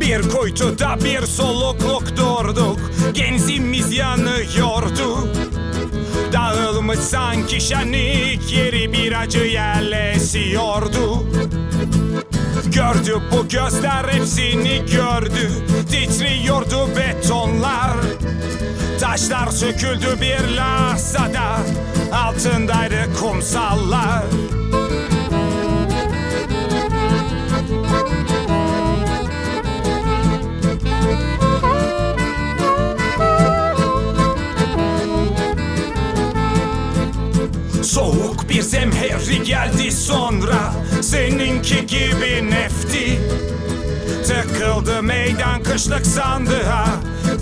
Bir kuytuda bir solukluk durduk. Genzimiz yanıyordu. Dağılmış sanki şenlik Yeri bir acı yerleşiyordu Gördü bu gözler hepsini gördü. Titriyordu betonlar. Taşlar söküldü bir lahzada. Altındaydı kumsallar zemheri geldi sonra Seninki gibi nefti. Tıkıldı meydan kışlık sandığa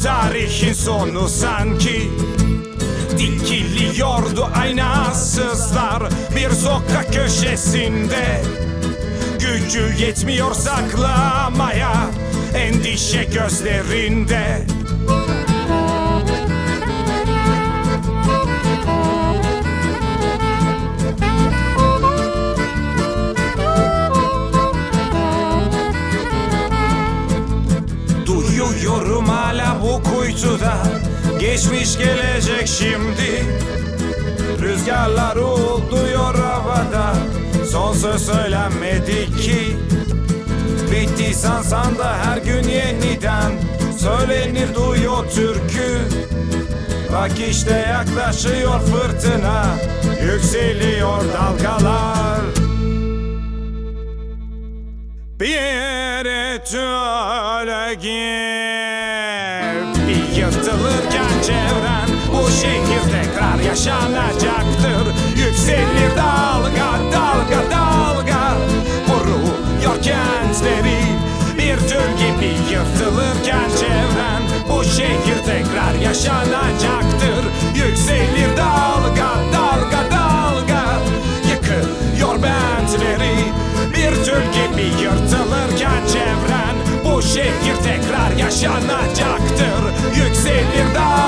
Tarihin sonu sanki. Dikiliyordu aynasızlar Bir sokak köşesinde. Gücü yetmiyor saklamaya Endişe gözlerinde Duyuyorum hala bu kuytuda. Geçmiş gelecek şimdi. Rüzgarlar uğulduyor havada. Son söz söylenmedi ki. Bitti sansan da her gün yeniden. Söylenir duyuyor türkü. Bak işte yaklaşıyor fırtına. Yükseliyor dalgalar. Bir tüle Bir yırtılırken çevren Bu şehir tekrar yaşanacaktır. Yükselir dalga dalga dalga. Vuruyor kentleri Bir tül gibi yırtılırken çevren Bu şehir tekrar yaşanacaktır. Yükselir dalga dalga dalga. Yıkıyor bentleri bir tül gibi yırtılırken çevren Bu şehir tekrar yaşanacaktır Yükselir dalga dalga